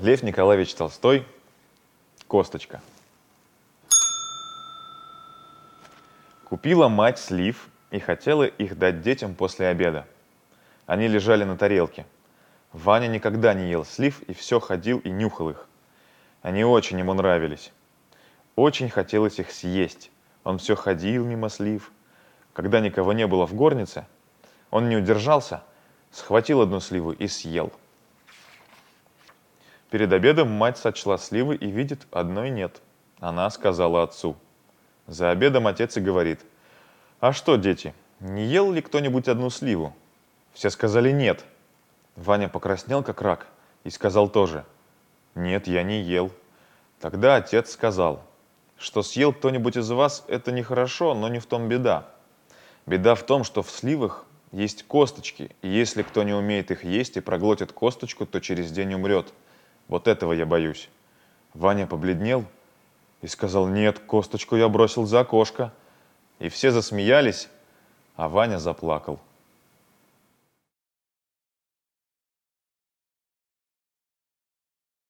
Лев Николаевич Толстой. Косточка. Купила мать слив и хотела их дать детям после обеда. Они лежали на тарелке. Ваня никогда не ел слив и все ходил и нюхал их. Они очень ему нравились. Очень хотелось их съесть. Он все ходил мимо слив. Когда никого не было в горнице, он не удержался, схватил одну сливу и съел. Перед обедом мать сочла сливы и видит, одной нет. Она сказала отцу. За обедом отец и говорит, «А что, дети, не ел ли кто-нибудь одну сливу?» Все сказали «нет». Ваня покраснел, как рак, и сказал тоже, «Нет, я не ел». Тогда отец сказал, что съел кто-нибудь из вас, это нехорошо, но не в том беда. Беда в том, что в сливах есть косточки, и если кто не умеет их есть и проглотит косточку, то через день умрет – вот этого я боюсь. Ваня побледнел и сказал, нет, косточку я бросил за окошко. И все засмеялись, а Ваня заплакал.